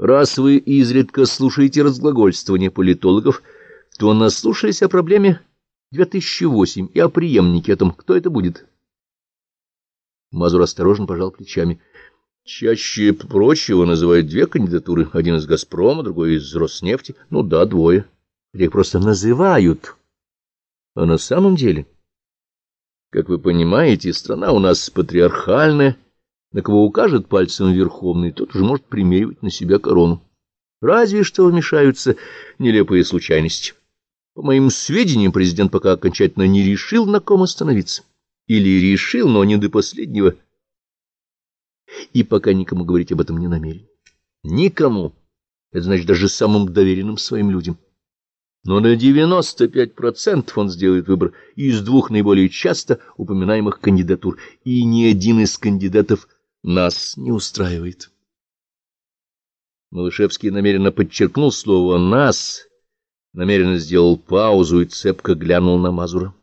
Раз вы изредка слушаете разглагольствования политологов, то наслушались о проблеме 2008 и о преемнике, о том, кто это будет. Мазур осторожно пожал плечами. Чаще прочего называют две кандидатуры. Один из «Газпрома», другой из «Роснефти». Ну да, двое. Их просто называют. А на самом деле, как вы понимаете, страна у нас патриархальная. На кого укажет пальцем верховный, тот уже может примеривать на себя корону. Разве что вмешаются нелепые случайности. По моим сведениям, президент пока окончательно не решил, на ком остановиться. Или решил, но не до последнего. И пока никому говорить об этом не намерен. Никому. Это значит даже самым доверенным своим людям. Но на 95% он сделает выбор из двух наиболее часто упоминаемых кандидатур, и ни один из кандидатов нас не устраивает. Малышевский намеренно подчеркнул слово «нас», намеренно сделал паузу и цепко глянул на Мазура.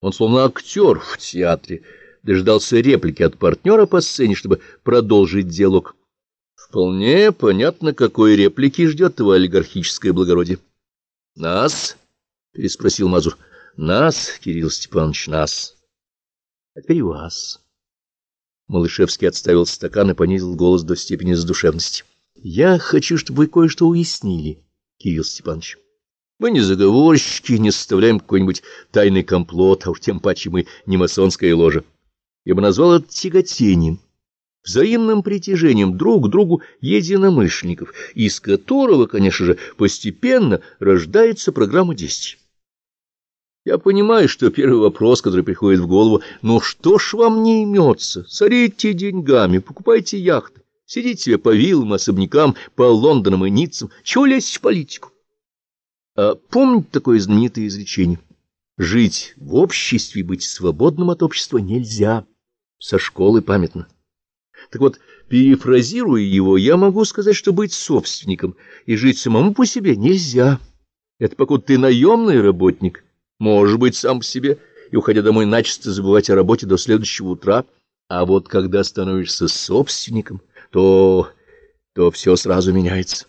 Он словно актер в театре, дождался реплики от партнера по сцене, чтобы продолжить диалог. Вполне понятно, какой реплики ждет его олигархическое благородие. — Нас? — переспросил Мазур. — Нас, Кирилл Степанович, нас. — А теперь вас. Малышевский отставил стакан и понизил голос до степени задушевности. — Я хочу, чтобы вы кое-что уяснили, Кирилл Степанович. Мы не заговорщики, не составляем какой-нибудь тайный комплот, а уж тем паче мы не масонская ложа. Я бы назвал это тяготением, взаимным притяжением друг к другу единомышленников, из которого, конечно же, постепенно рождается программа действий. Я понимаю, что первый вопрос, который приходит в голову, ну что ж вам не имется? Царите деньгами, покупайте яхты, сидите себе по виллам, особнякам, по Лондонам и Ниццам, чего лезть в политику? А помните такое знаменитое изречение? Жить в обществе и быть свободным от общества нельзя. Со школы памятно. Так вот, перефразируя его, я могу сказать, что быть собственником и жить самому по себе нельзя. Это покуда ты наемный работник, может быть, сам по себе, и, уходя домой, начисто забывать о работе до следующего утра. А вот когда становишься собственником, то, то все сразу меняется.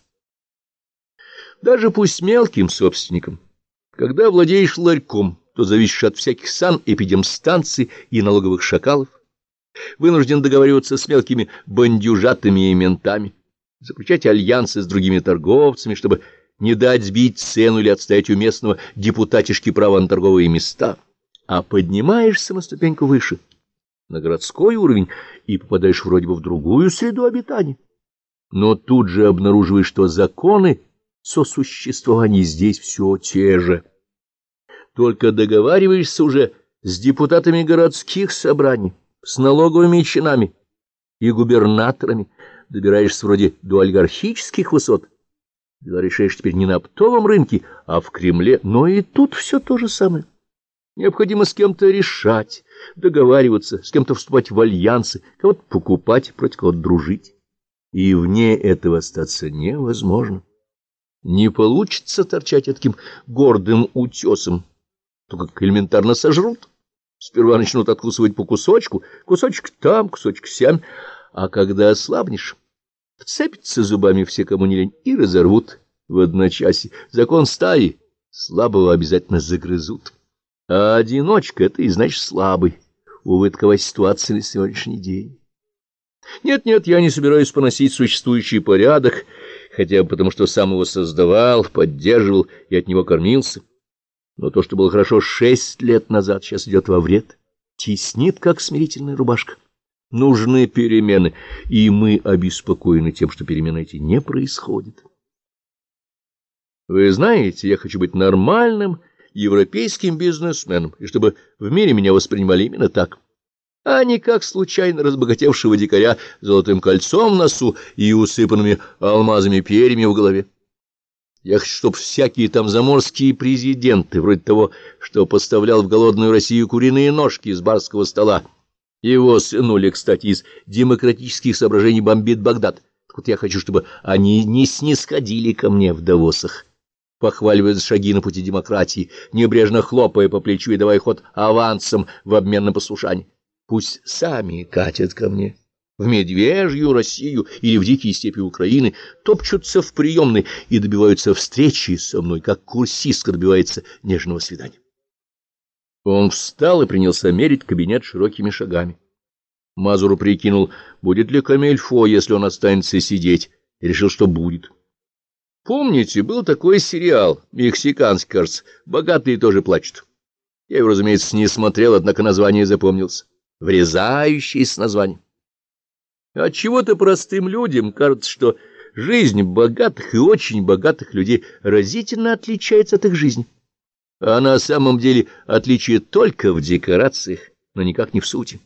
Даже пусть мелким собственником. Когда владеешь ларьком, то зависишь от всяких санэпидемстанций и налоговых шакалов, вынужден договариваться с мелкими бандюжатами и ментами, заключать альянсы с другими торговцами, чтобы не дать сбить цену или отстоять у местного депутатишки права на торговые места, а поднимаешься на ступеньку выше, на городской уровень, и попадаешь вроде бы в другую среду обитания. Но тут же обнаруживаешь, что законы сосуществования здесь все те же. Только договариваешься уже с депутатами городских собраний, с налоговыми чинами и губернаторами, добираешься вроде до олигархических высот, Дела решаешь теперь не на оптовом рынке, а в Кремле, но и тут все то же самое. Необходимо с кем-то решать, договариваться, с кем-то вступать в альянсы, кого-то покупать, против кого-то дружить. И вне этого остаться невозможно. Не получится торчать таким гордым утесом, то как элементарно сожрут. Сперва начнут откусывать по кусочку, кусочек там, кусочек сям, а когда ослабнешь Вцепятся зубами все, кому не лень, и разорвут в одночасье. Закон стаи слабого обязательно загрызут. А одиночка — это и значит слабый. Увы, такова ситуация на сегодняшний день. Нет-нет, я не собираюсь поносить существующий порядок, хотя бы потому, что сам его создавал, поддерживал и от него кормился. Но то, что было хорошо шесть лет назад, сейчас идет во вред, теснит, как смирительная рубашка. Нужны перемены, и мы обеспокоены тем, что перемены эти не происходят. Вы знаете, я хочу быть нормальным европейским бизнесменом, и чтобы в мире меня воспринимали именно так, а не как случайно разбогатевшего дикаря с золотым кольцом в носу и усыпанными алмазами перьями в голове. Я хочу, чтобы всякие там заморские президенты, вроде того, что поставлял в голодную Россию куриные ножки из барского стола, его сынули, кстати, из демократических соображений бомбит Багдад. Так вот я хочу, чтобы они не снисходили ко мне в Давосах, похваливая шаги на пути демократии, небрежно хлопая по плечу и давая ход авансом в обмен на послушание. Пусть сами катят ко мне. в Медвежью Россию или в дикие степи Украины, топчутся в приемной и добиваются встречи со мной, как курсистка добивается нежного свидания. Он встал и принялся мерить кабинет широкими шагами. Мазуру прикинул, будет ли Камельфо, если он останется сидеть, и решил, что будет. Помните, был такой сериал, мексиканский, кажется, «Богатые тоже плачут». Я его, разумеется, не смотрел, однако название запомнился. Врезающееся название. Отчего-то простым людям кажется, что жизнь богатых и очень богатых людей разительно отличается от их жизни. А на самом деле отличие только в декорациях, но никак не в сути.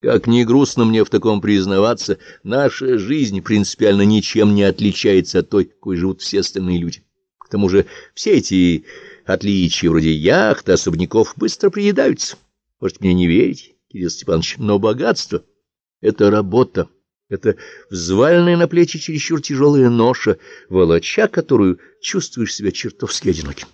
Как ни грустно мне в таком признаваться, наша жизнь принципиально ничем не отличается от той, какой живут все остальные люди. К тому же все эти отличия, вроде яхт, особняков, быстро приедаются. Может, мне не верить, Кирилл Степанович, но богатство — это работа, это взваленная на плечи чересчур тяжелая ноша, волоча которую чувствуешь себя чертовски одиноким.